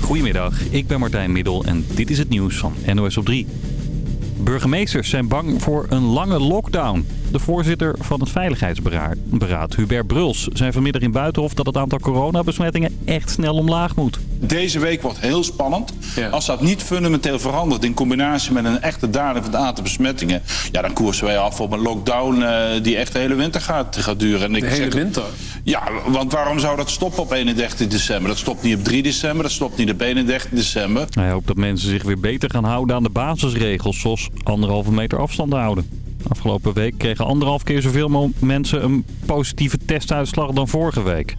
Goedemiddag, ik ben Martijn Middel en dit is het nieuws van NOS op 3. Burgemeesters zijn bang voor een lange lockdown. De voorzitter van het Veiligheidsberaad, Hubert Bruls, zei vanmiddag in Buitenhof dat het aantal coronabesmettingen echt snel omlaag moet. Deze week wordt heel spannend. Als dat niet fundamenteel verandert in combinatie met een echte daling van het aantal besmettingen... ja, dan koersen wij af op een lockdown uh, die echt de hele winter gaat, gaat duren. En ik de hele winter? Ja, want waarom zou dat stoppen op 31 december? Dat stopt niet op 3 december, dat stopt niet op 31 december. Hij hoopt dat mensen zich weer beter gaan houden aan de basisregels... zoals anderhalve meter afstand houden. Afgelopen week kregen anderhalf keer zoveel mensen een positieve testuitslag dan vorige week.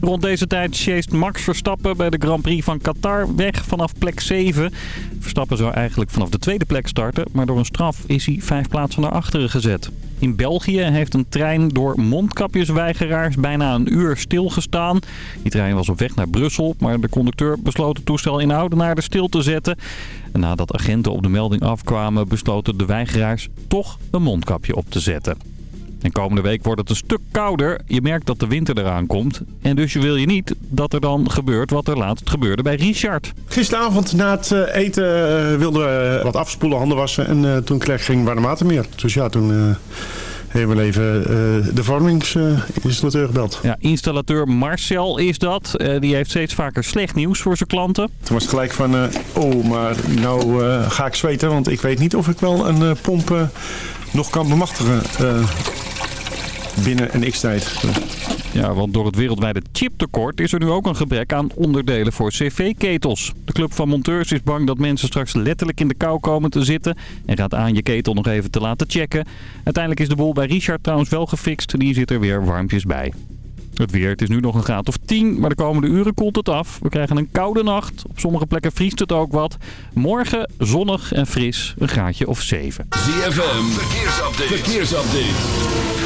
Rond deze tijd sjeest Max Verstappen bij de Grand Prix van Qatar weg vanaf plek 7. Verstappen zou eigenlijk vanaf de tweede plek starten, maar door een straf is hij vijf plaatsen naar achteren gezet. In België heeft een trein door mondkapjesweigeraars bijna een uur stilgestaan. Die trein was op weg naar Brussel, maar de conducteur besloot het toestel in Oudenaarde stil te zetten. En nadat agenten op de melding afkwamen, besloten de weigeraars toch een mondkapje op te zetten. En komende week wordt het een stuk kouder. Je merkt dat de winter eraan komt. En dus wil je niet dat er dan gebeurt wat er laatst gebeurde bij Richard. Gisteravond na het eh, eten uh, wilden we wat afspoelen, handen wassen. En uh, toen kreeg geen warm water meer. Dus ja, toen hebben we even de vormingsinstallateur gebeld. Ja, installateur Marcel is dat. die heeft steeds vaker slecht nieuws voor zijn klanten. Toen was het gelijk van, oh, maar nou ga ik zweten. Want ik weet niet of ik wel een pomp nog kan bemachtigen binnen een x-tijd. Ja, want door het wereldwijde chiptekort is er nu ook een gebrek aan onderdelen voor cv-ketels. De Club van Monteurs is bang dat mensen straks letterlijk in de kou komen te zitten... en gaat aan je ketel nog even te laten checken. Uiteindelijk is de boel bij Richard trouwens wel gefixt. Die zit er weer warmpjes bij. Het weer, het is nu nog een graad of 10, maar de komende uren koelt het af. We krijgen een koude nacht. Op sommige plekken vriest het ook wat. Morgen zonnig en fris, een graadje of 7. ZFM, verkeersupdate. verkeersupdate.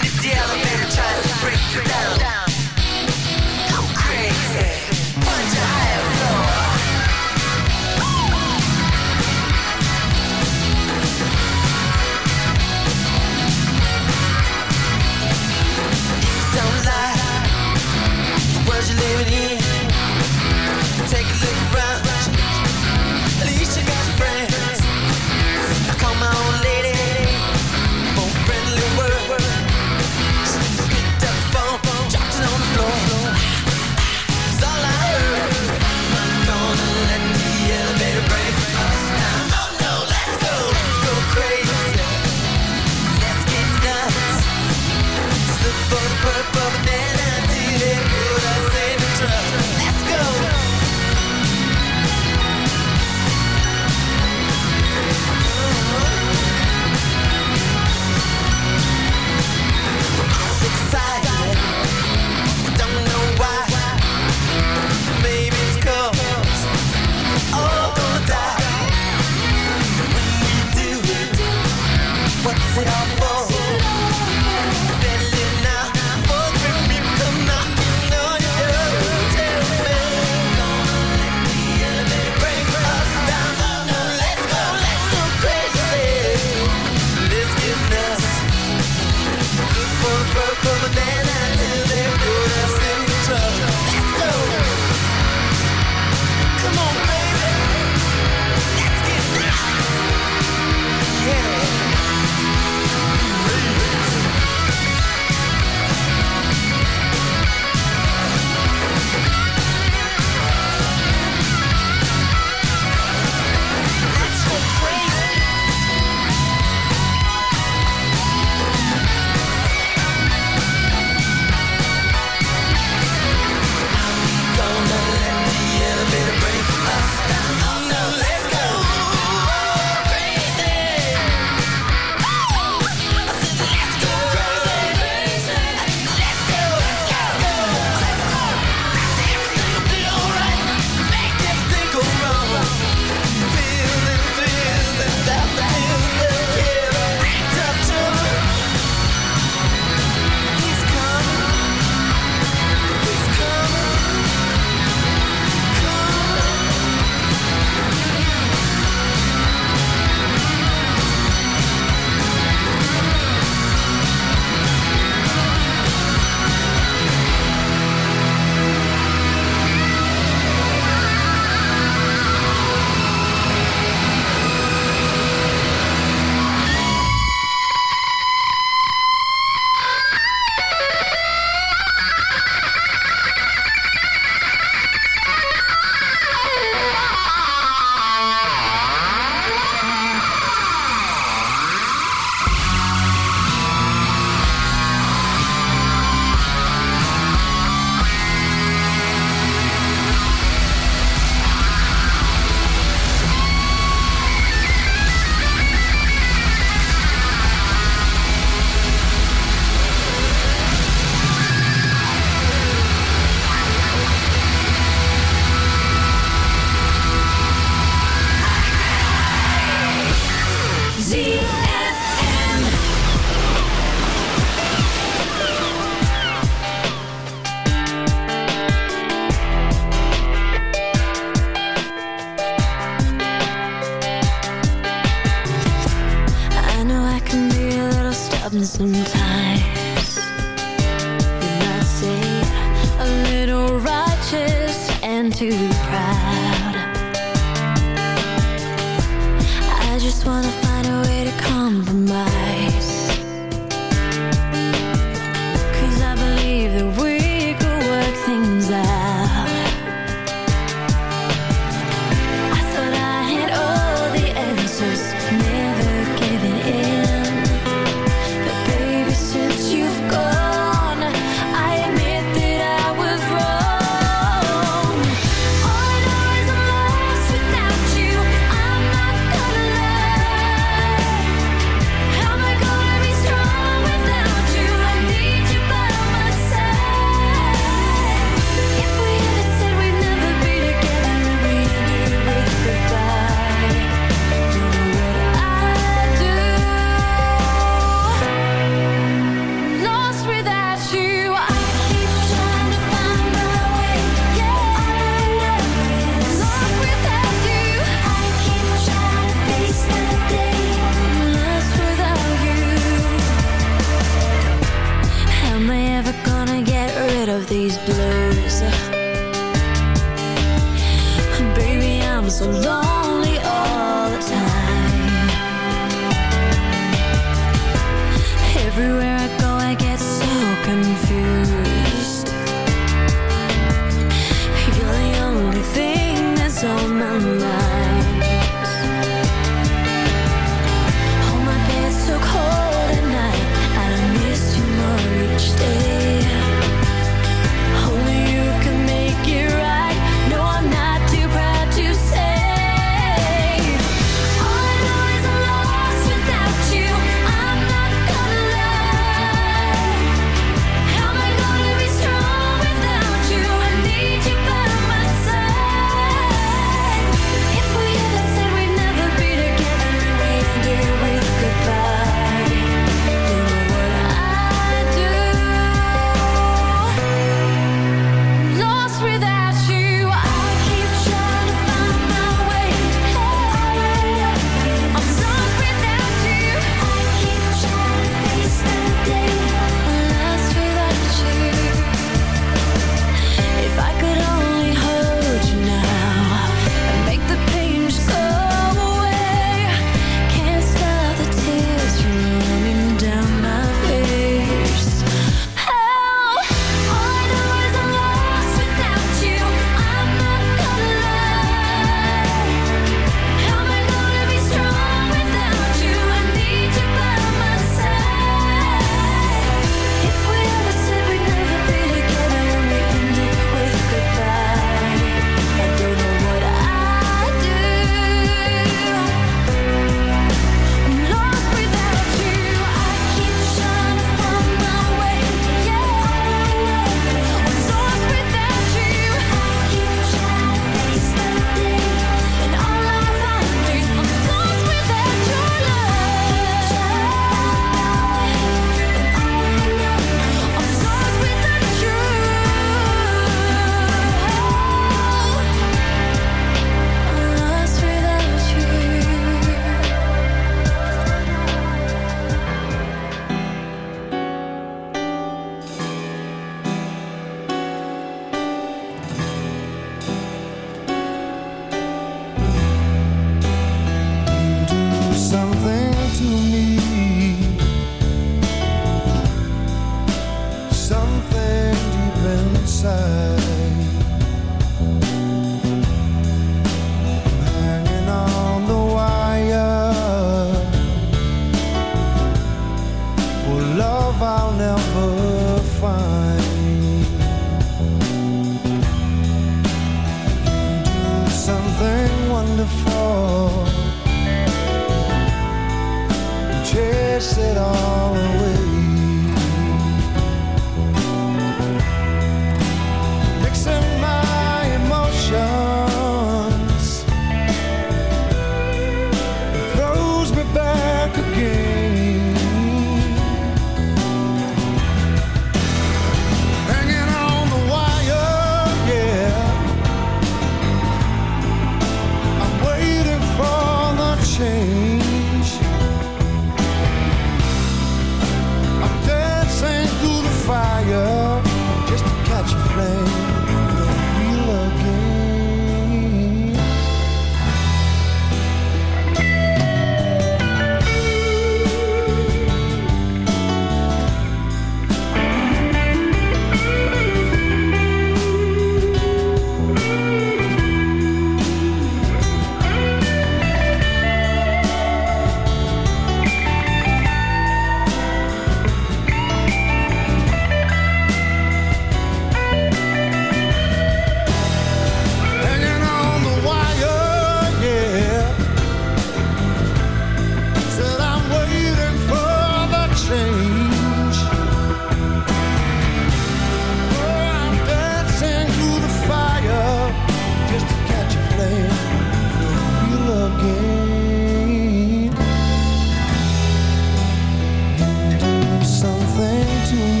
to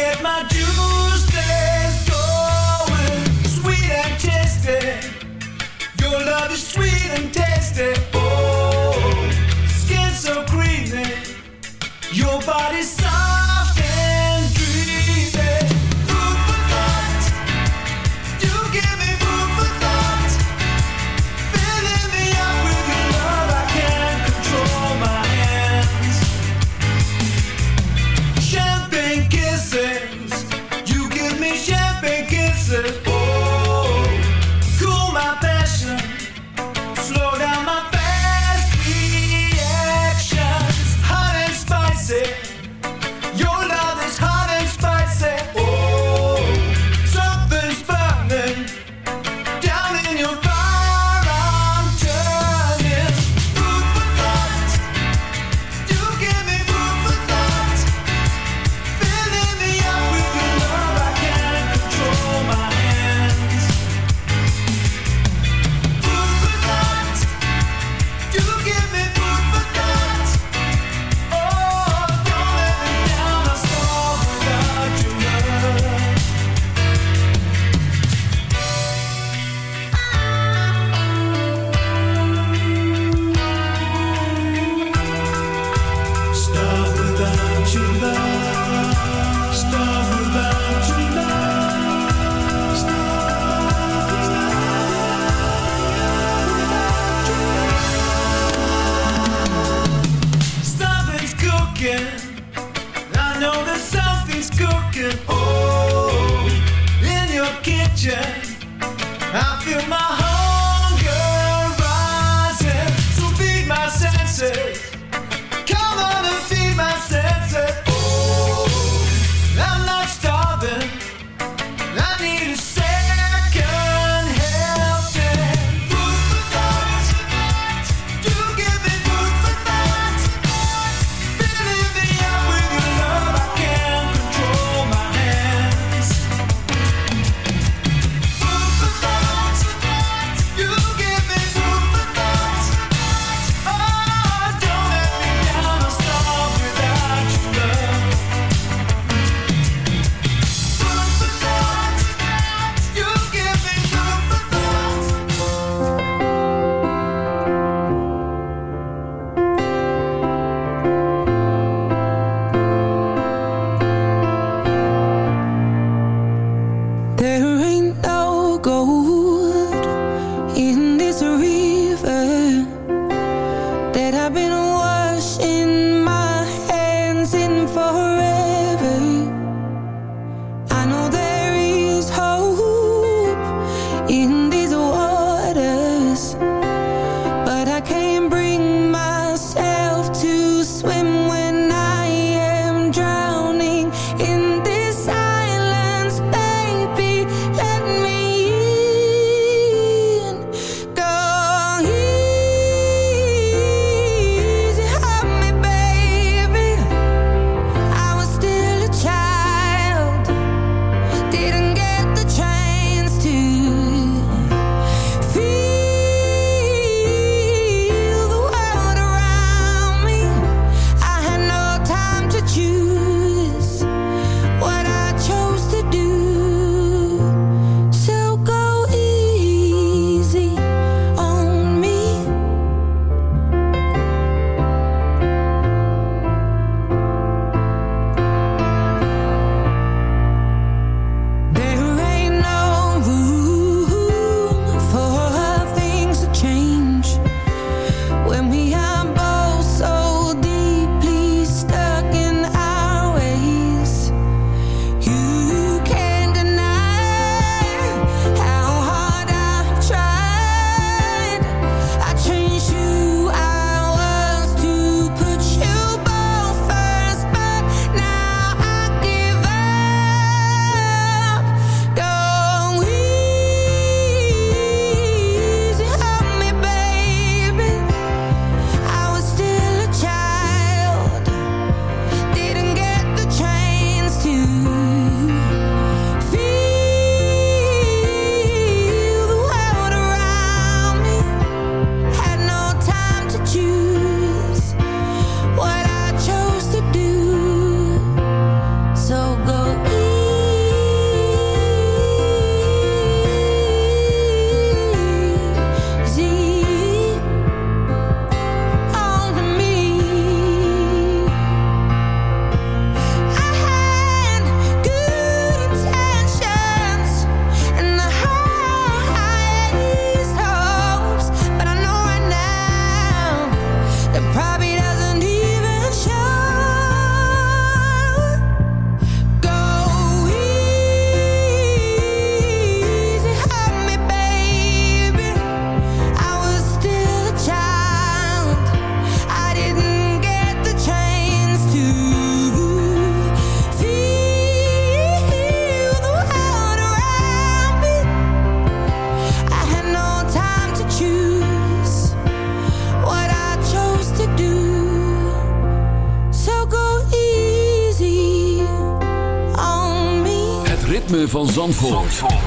get my going sweet and tasty. Your love is sweet and tasty.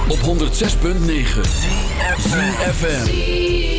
Op 106.9 CFFM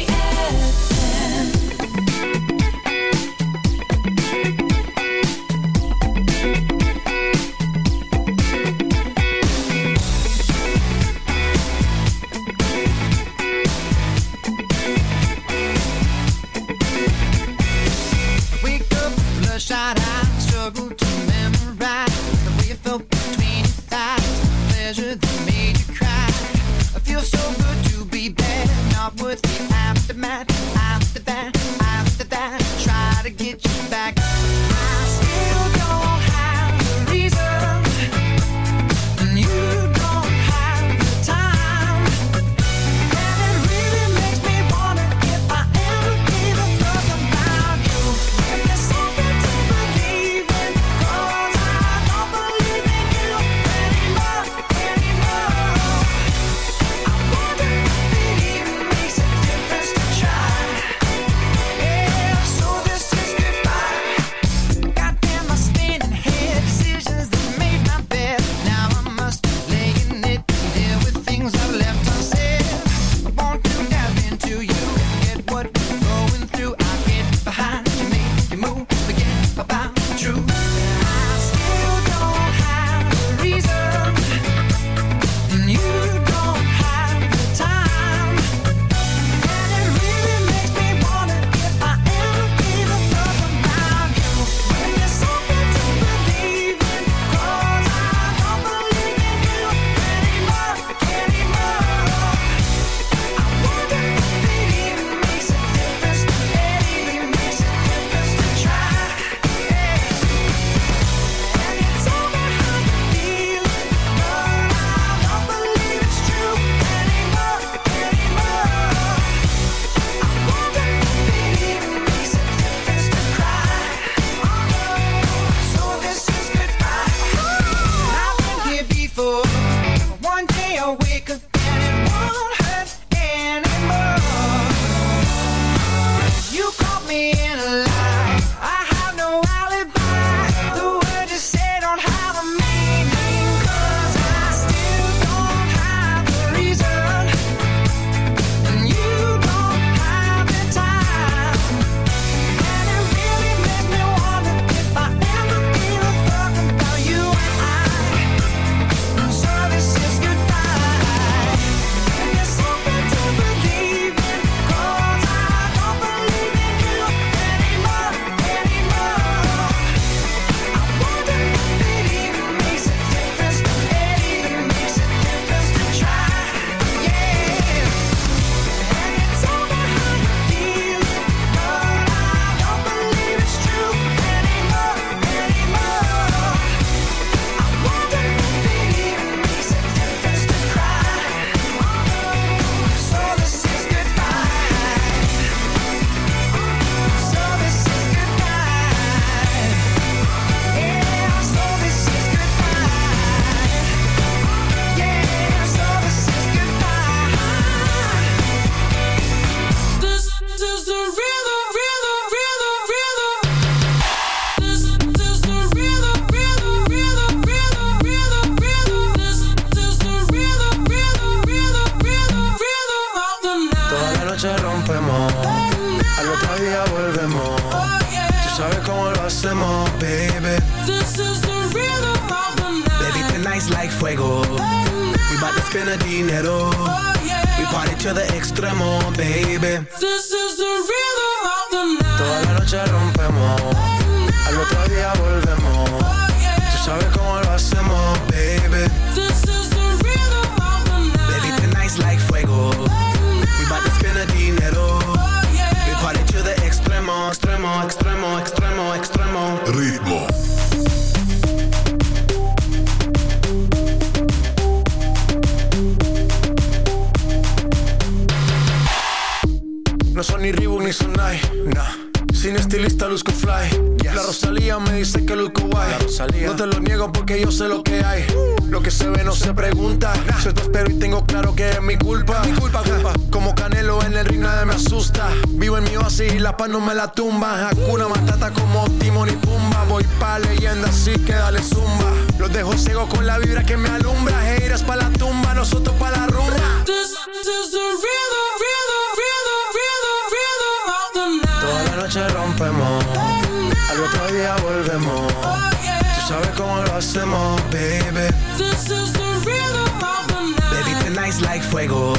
This is the rhythm of the night. Baby, tonight's like fuego.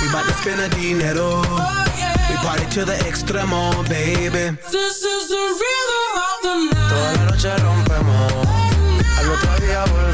We bout to spend a dinero. Oh, we party to the extremo, baby. This is the rhythm of the night. Toda la noche rompemos. Al otro día volvemos.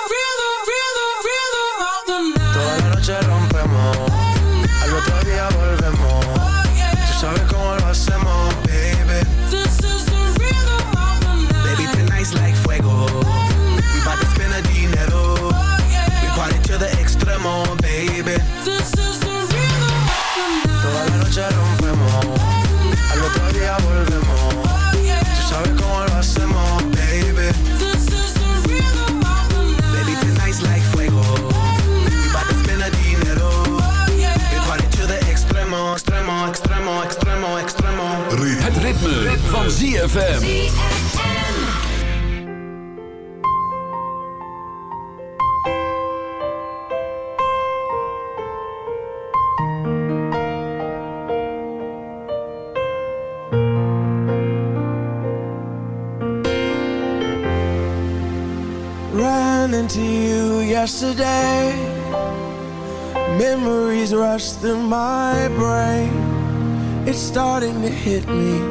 Het ritme, van ZFM. Ran into you yesterday. Memories rush through my brain. It's starting to hit me.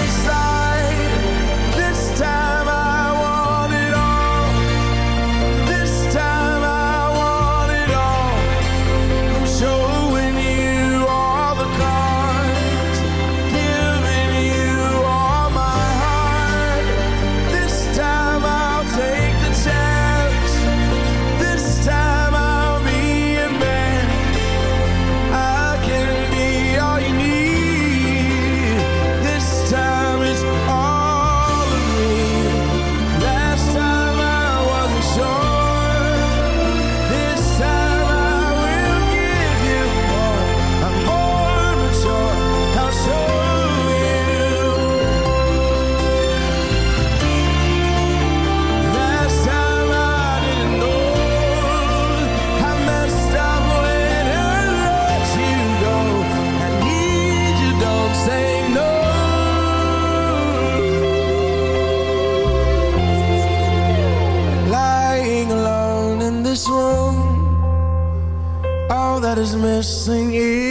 is missing is